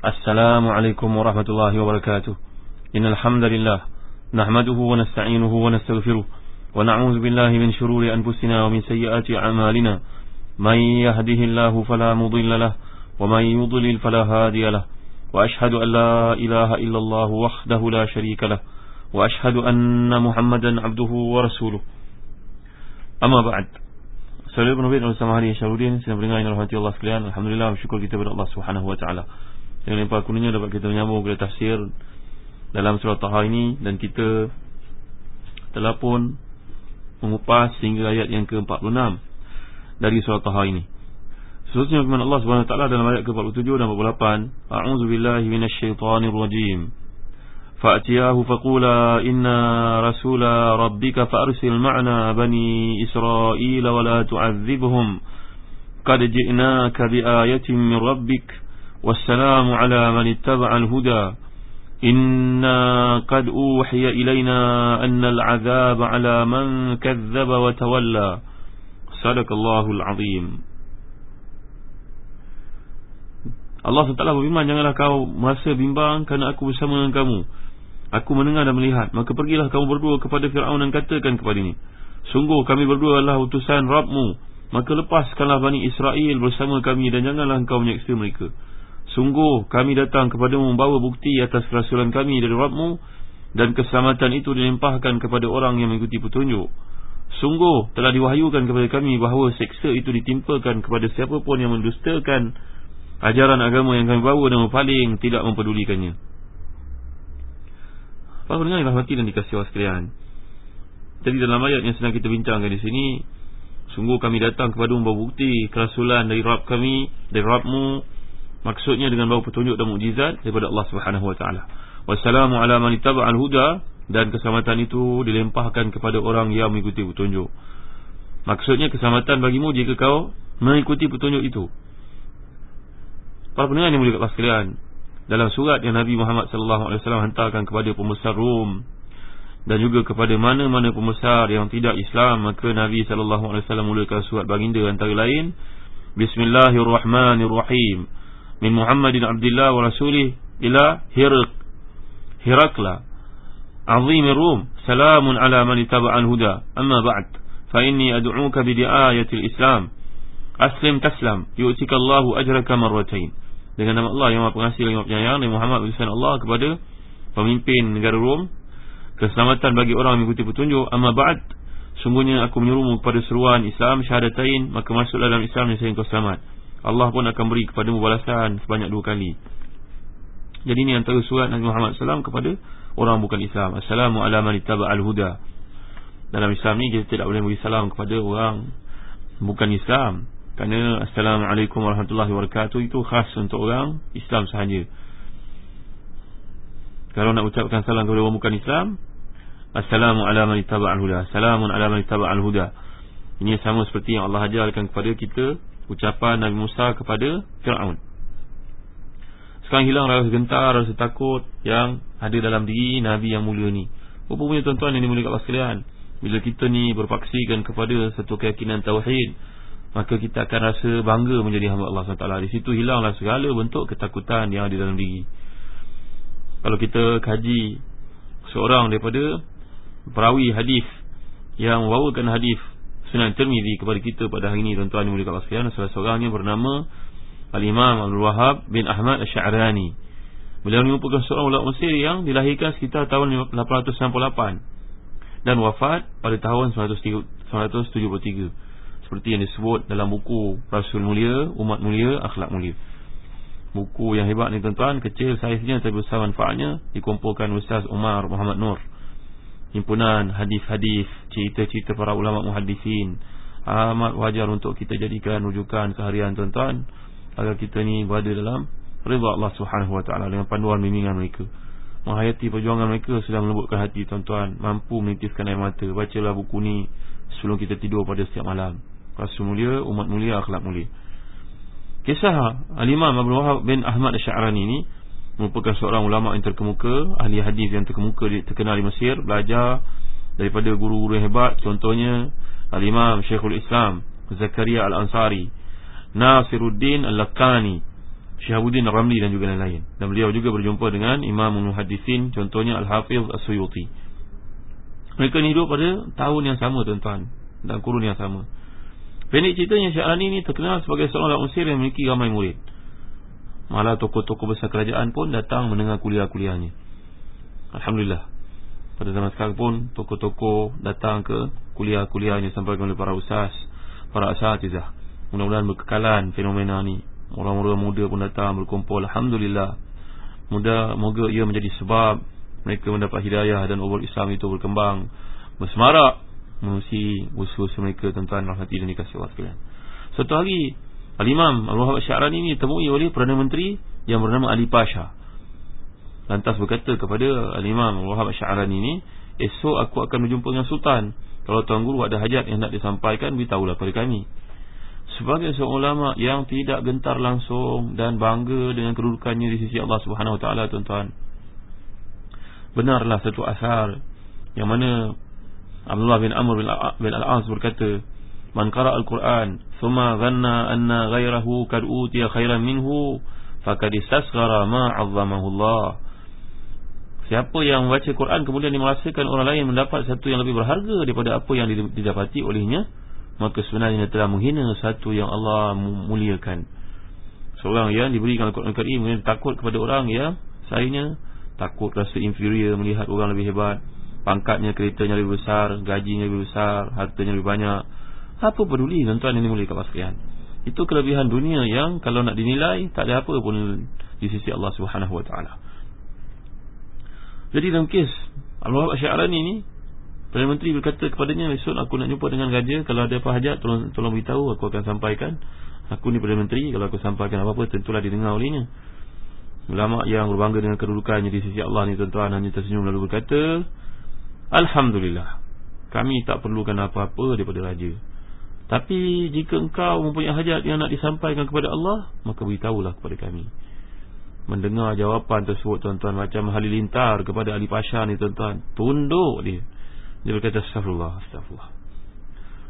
السلام عليكم ورحمة الله وبركاته. إن الحمد لله نحمده ونستعينه ونستغفره ونعوذ بالله من شرور أنفسنا ومن سيئات أعمالنا. من يهده الله فلا مضل له ومن يضلل فلا هادي له. وأشهد أن لا إله إلا الله وحده لا شريك له. وأشهد أن محمدا عبده ورسوله. أما بعد Saudara penerbit bersama hari Syarudin Sedang yang rahmati Allah sekalian Alhamdulillah bersyukur kita kepada Allah Subhanahu Wa Taala. Yang limpah kuningnya dapat kita menyambung kepada tafsir Dalam surat Taha ini Dan kita telah pun Mengupas hingga ayat yang ke-46 Dari surat Taha ini Seterusnya firman Allah Subhanahu Wa Taala dalam ayat ke-47 dan 48 A'udzu billahi minasyaitonir rajim فأتياه فقولا إنا رسول ربك فأرسل معنا بني إسرائيل ولا تعذبهم قد جئناك بآية من ربك والسلام على من اتبع الهدى إنا قد أوحي إلينا أن العذاب على من كذب وتولى صدق الله العظيم Allah SWT berfirman Janganlah kau merasa bimbang Kerana aku bersama dengan kamu Aku mendengar dan melihat Maka pergilah kamu berdua kepada Fir'aun dan katakan kepada ini Sungguh kami berdua adalah utusan Rabmu Maka lepaskanlah Bani Israel bersama kami Dan janganlah engkau menyeksa mereka Sungguh kami datang kepadamu membawa bukti atas kerasulan kami dari Rabmu Dan keselamatan itu dilimpahkan kepada orang yang mengikuti petunjuk. Sungguh telah diwahyukan kepada kami bahawa seksa itu ditimpakan kepada siapa pun yang mendustakan Ajaran agama yang kami bawa dan paling tidak mempedulikannya. Para pendengar yang rahmati dan dikasih Allah sekalian? Jadi dalam ayat yang sedang kita bincangkan di sini Sungguh kami datang kepada membawa bukti Kerasulan dari Rabb kami Dari Rabbmu Maksudnya dengan bawa petunjuk dan mukjizat Daripada Allah subhanahu wa ta'ala. Wassalamu ala man al huda Dan keselamatan itu dilempahkan kepada orang yang mengikuti petunjuk. Maksudnya keselamatan bagimu jika kau mengikuti petunjuk itu. Para pendengar yang mulia kat sekalian dalam surat yang Nabi Muhammad sallallahu alaihi wasallam hantarkan kepada pembesar Rom dan juga kepada mana-mana pembesar yang tidak Islam maka Nabi sallallahu alaihi wasallam mulakan surat baginda antara lain Bismillahirrahmanirrahim min Muhammadin Abdullah wa rasulih ila Hirak Hirakla azim Rom salamun ala man ittaba'al huda amma ba'd. Fa inni ad'uka bi di'ayatil Islam aslim taslam. Yu'tika Allahu ajraka dengan nama Allah yang Maha Pengasih lagi Maha Penyayang dan Muhammad bersama Allah kepada pemimpin negara Rom keselamatan bagi orang yang mengikuti petunjuk. Amma ba'd. Sungguhnya aku menyuruhmu kepada seruan Islam syahadatain maka masuklah dalam Islam yang kau selamat Allah pun akan beri kepadamu balasan sebanyak dua kali. Jadi ini antara surat Nabi Muhammad SAW kepada orang bukan Islam. Assalamu ala man al huda dalam Islam ni kita tidak boleh beri salam kepada orang bukan Islam. Kerana Assalamualaikum warahmatullahi wabarakatuh Itu khas untuk orang Islam sahaja. Kalau nak ucapkan salam kepada orang bukan Islam Assalamualaikum Assalamualaikum warahmatullahi wabarakatuh Ini sama seperti yang Allah ajarkan kepada kita Ucapan Nabi Musa kepada Fir'aun. Sekarang hilang rasa gentar, rasa takut Yang ada dalam diri Nabi yang mulia ni. Apa punya tuan-tuan yang dimuliakan sekalian Bila kita ni berpaksikan kepada Satu keyakinan Tauhid Maka kita akan rasa bangga menjadi hamba Allah SWT Di situ hilanglah segala bentuk ketakutan yang ada dalam diri. Kalau kita kaji seorang daripada perawi hadis Yang membawakan hadis Sunan Tirmizi kepada kita pada hari ini Tuan-tuan mulia Allah sekalian Salah seorangnya bernama Al-Imam Al-Wahab bin Ahmad Al-Sya'rani Beliau merupakan seorang ulama Mesir yang dilahirkan sekitar tahun 898 Dan wafat pada tahun 973 seperti yang disebut dalam buku Rasul Mulia, Umat Mulia, Akhlak Mulia. Buku yang hebat ni tuan-tuan, kecil saiznya tapi besar manfaatnya, dikumpulkan Ustaz Umar Muhammad Nur. Himpunan hadis-hadis, cerita-cerita para ulama muhaddisin. Amat wajar untuk kita jadikan rujukan keharian tuan-tuan agar kita ni berada dalam redha Allah Subhanahu Wa Taala dengan panduan bimbingan mereka. Menghayati perjuangan mereka sudah melembutkan hati tuan-tuan, mampu menitiskan air mata. Bacalah buku ni sebelum kita tidur pada setiap malam. Rasul mulia, umat mulia, akhlak mulia. Kisah Al-Imam Wahab bin Ahmad Al-Sya'rani ini merupakan seorang ulama yang terkemuka, ahli hadis yang terkemuka terkenal di Mesir, belajar daripada guru-guru hebat, contohnya Al-Imam Syekhul Islam Zakaria Al-Ansari, Nasiruddin Al-Lakani, Syihabuddin Ramli dan juga lain-lain. Dan beliau juga berjumpa dengan Imam Muhaddisin Contohnya Al-Hafiz As-Suyuti. Mereka ni hidup pada tahun yang sama tuan-tuan Dan kurun yang sama. Pendek ceritanya Syarani ni terkenal sebagai seorang orang Mesir yang memiliki ramai murid Malah tokoh-tokoh besar kerajaan pun datang mendengar kuliah-kuliahnya. Alhamdulillah. Pada zaman sekarang pun tokoh-tokoh datang ke kuliah-kuliahnya Sampai oleh para usas, para asatizah. Mudah-mudahan berkekalan fenomena ni. Orang-orang muda pun datang berkumpul. Alhamdulillah. Mudah, Moga ia menjadi sebab Mereka mendapat hidayah dan ubat Islam itu berkembang. Bersemarak Mengusi usus mereka tuan-tuan Rahmati dan dikasih Allah sekalian. Suatu hari Al-Imam Al-Wahab Syarani ini Temui oleh Perdana Menteri Yang bernama Ali Pasha. Lantas berkata kepada Al-Imam Al-Wahab Syarani ini Esok aku akan berjumpa dengan Sultan. Kalau Tuan Guru ada hajat yang nak disampaikan Beritahulah kepada kami. Sebagai seorang ulama yang tidak gentar langsung dan bangga dengan kedudukannya di sisi Allah Subhanahu Taala tuan-tuan. Benarlah satu asar yang mana Abdullah bin Amr bin Al-As berkata, "Man qara al-Quran, thumma dhanna anna ghayrahu kad utiya khairan minhu, faqad istasghara ma 'azzamahu Allah." Siapa yang membaca Quran kemudian dia merasakan orang lain mendapat satu yang lebih berharga daripada apa yang didapati olehnya, maka sebenarnya telah menghina satu yang Allah muliakan. Seorang yang diberikan Al-Quran Karim kemudian takut kepada orang yang sayangnya takut rasa inferior melihat orang lebih hebat, pangkatnya, keretanya lebih besar, gajinya lebih besar, hartanya lebih banyak. Apa peduli tuan-tuan ini mulia kepada sekalian? Itu kelebihan dunia yang kalau nak dinilai tak ada apa pun di sisi Allah Subhanahu Wa Taala. Jadi dalam kes Allah Asy'arani ini Perdana Menteri berkata kepadanya Esok aku nak jumpa dengan raja Kalau ada apa hajat tolong, tolong beritahu Aku akan sampaikan Aku ni Perdana Menteri Kalau aku sampaikan apa-apa Tentulah didengar olehnya Ulama yang berbangga dengan kedudukannya Di sisi Allah ni tuan-tuan Hanya tersenyum lalu berkata Alhamdulillah Kami tak perlukan apa-apa daripada raja Tapi jika engkau mempunyai hajat Yang nak disampaikan kepada Allah Maka beritahulah kepada kami. Mendengar jawapan tersebut tuan-tuan Macam halilintar kepada Ali Pasha ni tuan-tuan. Tunduk dia. Dia berkata astagfirullah astagfirullah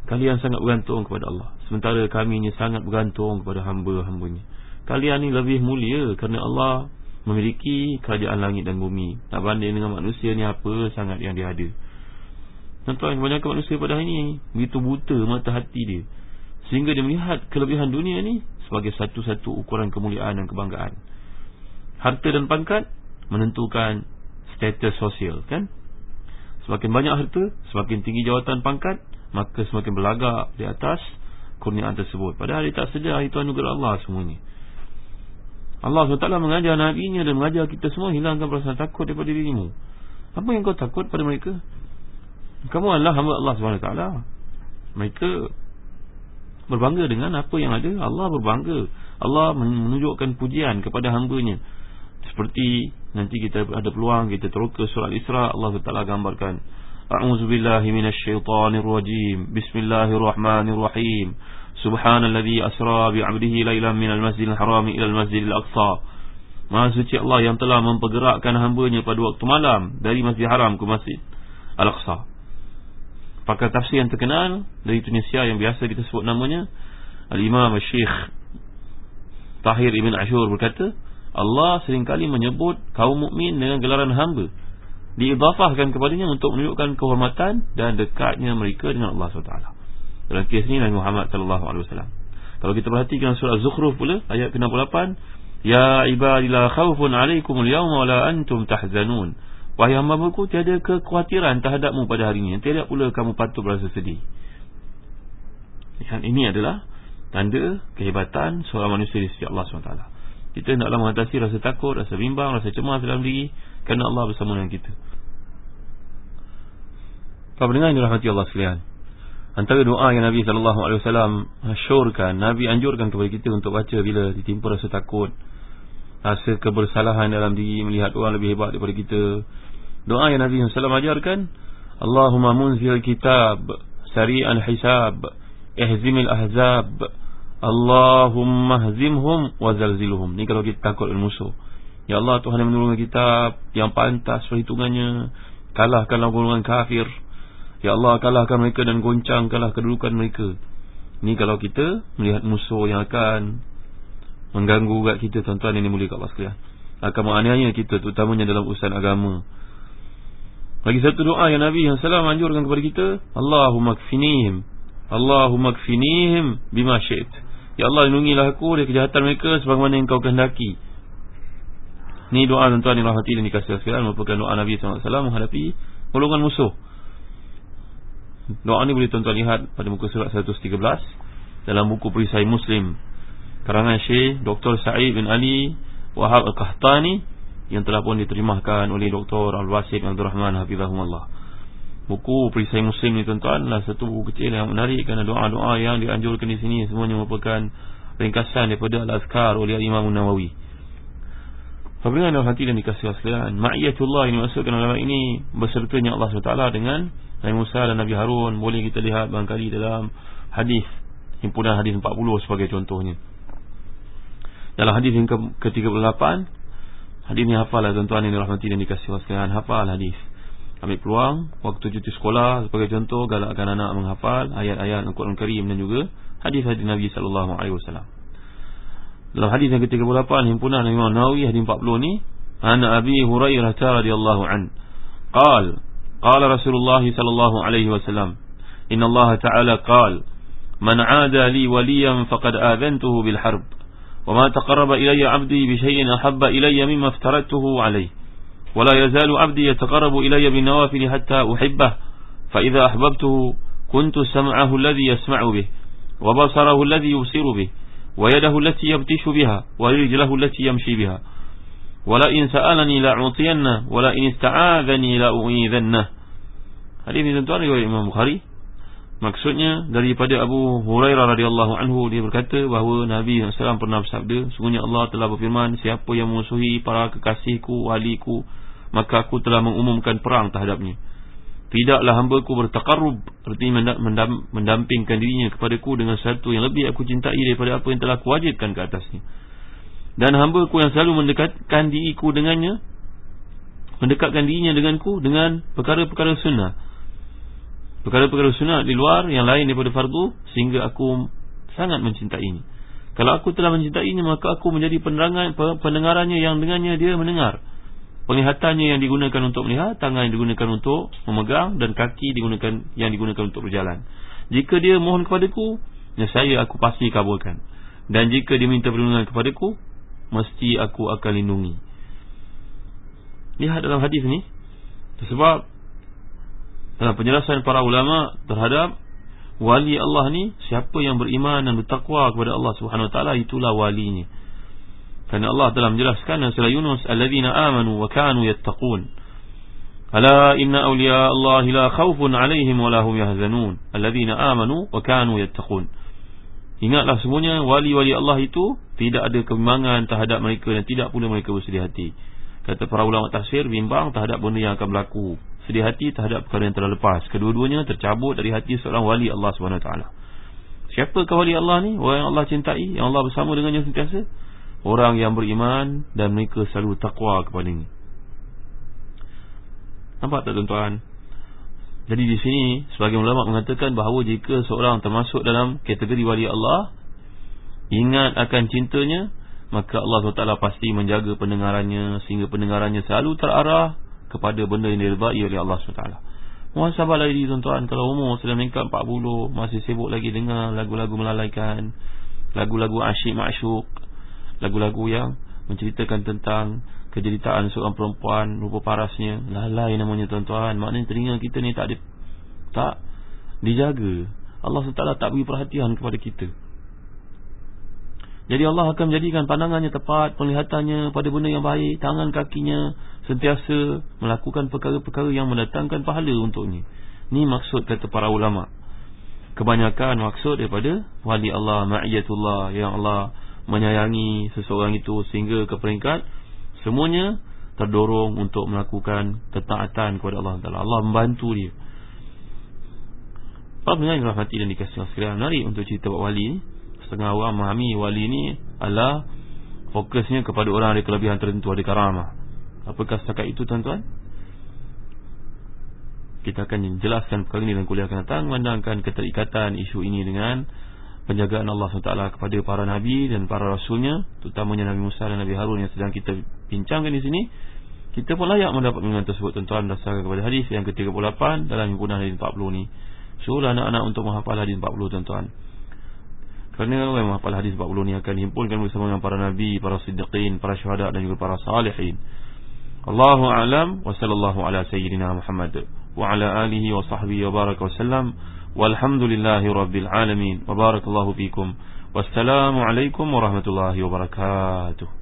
Kalian sangat bergantung kepada Allah. Sementara kami ini sangat bergantung kepada hamba-hambanya. Kalian ini lebih mulia Kerana Allah memiliki kerajaan langit dan bumi. Tak banding dengan manusia ni apa sangat yang dia ada Tuan-tuan kebanyakan manusia pada hari ini Begitu buta mata hati dia. Sehingga dia melihat kelebihan dunia ni Sebagai satu-satu ukuran kemuliaan dan kebanggaan. Harta dan pangkat Menentukan status sosial kan? Semakin banyak harta Semakin tinggi jawatan pangkat Maka semakin berlagak di atas Kurniaan tersebut. Padahal dia tak sedar Itu anugerah Allah semuanya. Allah SWT mengajar Nabi-Nya Dan mengajar kita semua Hilangkan perasaan takut daripada dirimu. Apa yang kau takut pada mereka Kamu adalah hamba Allah SWT Mereka Berbangga dengan apa yang ada. Allah berbangga. Allah menunjukkan pujian kepada hambanya. Seperti nanti kita ada peluang kita terus ke surah Isra Allah Taala gambarkan. A'udzubillahi minasyaitonirrajim Bismillahirrahmanirrahim. Subhanalladzi asra bi'abdihi lailan minal masjidil haram ila al-masjidil aqsa. Maha suci Allah yang telah mempergerakkan hambanya pada waktu malam dari Masjid Haram ke Masjid Al-Aqsa. Pakar tafsir yang terkenal dari Tunisia yang biasa kita sebut namanya Al-Imam Syekh Tahir Ibn Ashur berkata Allah seringkali menyebut kaum mukmin dengan gelaran hamba diidafahkan kepadanya untuk menunjukkan kehormatan dan dekatnya mereka dengan Allah SWT dalam kes ini Nabi Muhammad SAW kalau kita perhatikan surah Zukhruf pula ayat ke-68 Ya ibadillah khawfun alaikum al-yawma wa la antum tahzanun Wahai hamba-hambaku tiada kekhawatiran terhadapmu pada hari ini. Tiada pula kamu patut berasa sedih. Dan ini adalah tanda kehebatan seorang manusia di sisi Allah SWT. Kita naklah mengatasi rasa takut, rasa bimbang, rasa cemas dalam diri Kerana Allah bersama dengan kita. Apa dengan ini rahmati Allah sekalian Antara doa yang Nabi SAW Syurkan, Nabi anjurkan kepada kita untuk baca Bila ditimpa rasa takut Rasa kebersalahan dalam diri Melihat orang lebih hebat daripada kita Doa yang Nabi SAW ajarkan Allahumma munzil kitab Sari'an hisab Ihzimil ahzab Allahumma hazimhum wa zalzilhum. Ni kalau kita takut dengan musuh. Ya Allah Tuhan yang menurunkan kitab yang pantas perhitungannya. Kalahkanlah golongan kafir. Ya Allah kalahkan mereka dan goncangkanlah kedudukan mereka. Ni kalau kita melihat musuh yang akan mengganggu ugat kita tuan-tuan ini mulia kat Allah sekalian akan menganiaya kita terutamanya dalam urusan agama lagi satu doa yang Nabi yang salam anjurkan kepada kita Allahumma kfinihim Allahumma kfinihim bima syi'it Ya Allah lindungilah aku dari kejahatan mereka sebagaimana yang kau kehendaki. Ini doa tuan-tuan yang rahmati dan dikasih sekalian merupakan doa Nabi SAW menghadapi golongan musuh. Doa ini boleh tuan-tuan lihat pada muka surat 113 dalam buku perisai Muslim. Karangan Syekh Dr. Sa'id bin Ali Wahab Al-Qahtani yang telah pun diterjemahkan oleh Dr. Al-Wasid Abdul Rahman Hafizahumullah. Buku perisai Muslim ni tuan-tuan adalah satu buku kecil yang menarik kerana doa-doa yang dianjurkan di sini semuanya merupakan ringkasan daripada Al-Azkar oleh Imam Nawawi. Apabila anda hati dan dikasih sekalian, ma'iyatullah ini maksudkan dalam ini bersertanya Allah SWT dengan Nabi Musa dan Nabi Harun boleh kita lihat barangkali dalam hadis himpunan hadis 40 sebagai contohnya. Dalam hadis yang ke-38 Hadis ni hafal lah tuan-tuan yang dirahmati dan dikasih sekalian. Hafal hadis. Ambil peluang Waktu cuti sekolah Sebagai contoh Galakkan anak menghafal Ayat-ayat Al-Quran Karim Dan juga Hadis-hadis Nabi SAW Dalam hadis yang ke-38 Himpunan Imam Nawawi Hadis 40 ni Ana Abi Hurairah radhiyallahu an Qal Qala Rasulullah sallallahu alaihi wasallam Inna Allah Ta'ala qal Man 'ada li waliyan faqad adhantuhu bil harb وما تقرب إلي عبدي بشيء أحب إلي مما افترته عليه. ولا يزال عبدي يتقرب إلي بالنوافل حتى أحبه. فإذا أحببته كنت سمعه الذي يسمع به وبصره الذي يبصر به ويده التي يبتش بها ورجله التي يمشي بها. ولئن سألني لأعطينه ولئن استعاذني لأعيذنه Hadis ini tuan-tuan riwayat Imam Bukhari Maksudnya daripada Abu Hurairah radhiyallahu anhu dia berkata bahawa Nabi SAW pernah bersabda, sungguhnya Allah telah berfirman, siapa yang memusuhi para kekasihku, waliku, maka aku telah mengumumkan perang terhadapnya. Tidaklah hamba ku artinya mendam, mendampingkan dirinya kepadaku dengan sesuatu yang lebih aku cintai daripada apa yang telah kuwajibkan ke atasnya. Dan hamba ku yang selalu mendekatkan diriku dengannya, mendekatkan dirinya denganku dengan perkara-perkara sunnah perkara-perkara sunat di luar yang lain daripada fardu sehingga aku sangat mencintainya. Kalau aku telah mencintainya maka aku menjadi penerangan pendengarannya yang dengannya dia mendengar. Penglihatannya yang digunakan untuk melihat, tangan yang digunakan untuk memegang dan kaki digunakan yang digunakan untuk berjalan. Jika dia mohon kepadaku, saya aku pasti kabulkan. Dan jika dia minta perlindungan kepadaku, mesti aku akan lindungi. Lihat dalam hadis ni. Sebab penjelasan para ulama terhadap wali Allah ni siapa yang beriman dan bertakwa kepada Allah Subhanahu wa taala itulah walinya. Karena Allah telah menjelaskan dalam surah Yunus alladzina amanu wa kanu yattaqun. Ala inna awliya Allah la khaufun alaihim wa lahum yahzanun. Alladzina amanu wa kanu yattaqun. Ingatlah semuanya wali-wali Allah itu tidak ada kebimbangan terhadap mereka dan tidak pula mereka bersedih hati. Kata para ulama tafsir bimbang terhadap benda yang akan berlaku sedih hati terhadap perkara yang telah lepas. Kedua-duanya tercabut dari hati seorang wali Allah SWT. Siapakah wali Allah ni? Orang yang Allah cintai, yang Allah bersama dengannya sentiasa. Orang yang beriman dan mereka selalu takwa kepada ini. Nampak tak tuan-tuan? Jadi di sini sebagai ulama mengatakan bahawa jika seorang termasuk dalam kategori wali Allah ingat akan cintanya maka Allah SWT pasti menjaga pendengarannya sehingga pendengarannya selalu terarah kepada benda yang diridai oleh Allah SWT. Muhasabah lagi tuan-tuan. Kalau umur sudah meningkat 40 Masih sibuk lagi dengan lagu-lagu melalaikan Lagu-lagu asyik masyuk Lagu-lagu yang Menceritakan tentang Kejeritaan seorang perempuan Rupa parasnya. Lalai namanya tuan-tuan. Maknanya telinga kita ni tak di, Tak Dijaga. Allah SWT tak beri perhatian kepada kita jadi Allah akan menjadikan pandangannya tepat, penglihatannya pada benda yang baik, tangan kakinya sentiasa melakukan perkara-perkara yang mendatangkan pahala untuknya. Ini maksud kata para ulama. Kebanyakan maksud daripada wali Allah, ma'iyatullah yang Allah menyayangi seseorang itu sehingga ke peringkat semuanya terdorong untuk melakukan ketaatan kepada Allah Taala. Allah membantu dia. Apa yang rahmati dan dikasihi sekalian, mari untuk cerita wali ini setengah orang memahami wali ini adalah fokusnya kepada orang ada kelebihan tertentu ada karamah. Apakah setakat itu tuan-tuan? Kita akan jelaskan perkara ini dalam kuliah akan datang memandangkan keterikatan isu ini dengan penjagaan Allah SWT kepada para Nabi dan para Rasulnya Terutamanya Nabi Musa dan Nabi Harun yang sedang kita bincangkan di sini Kita pun layak mendapat bimbingan tersebut tuan-tuan Berdasarkan kepada hadis yang ke-38 dalam himpunan hadis 40 ni Suruh anak-anak untuk menghafal hadis 40 tuan-tuan Kerana orang yang hadis 40 ni akan himpunkan bersama dengan para Nabi, para Siddiqin, para Syuhada dan juga para Salihin. Allahu a'lam wa sallallahu ala sayyidina Muhammad wa ala alihi wa sahbihi wa baraka wa sallam. Walhamdulillahi rabbil alamin. Wa barakallahu fikum. Wassalamu alaikum warahmatullahi wabarakatuh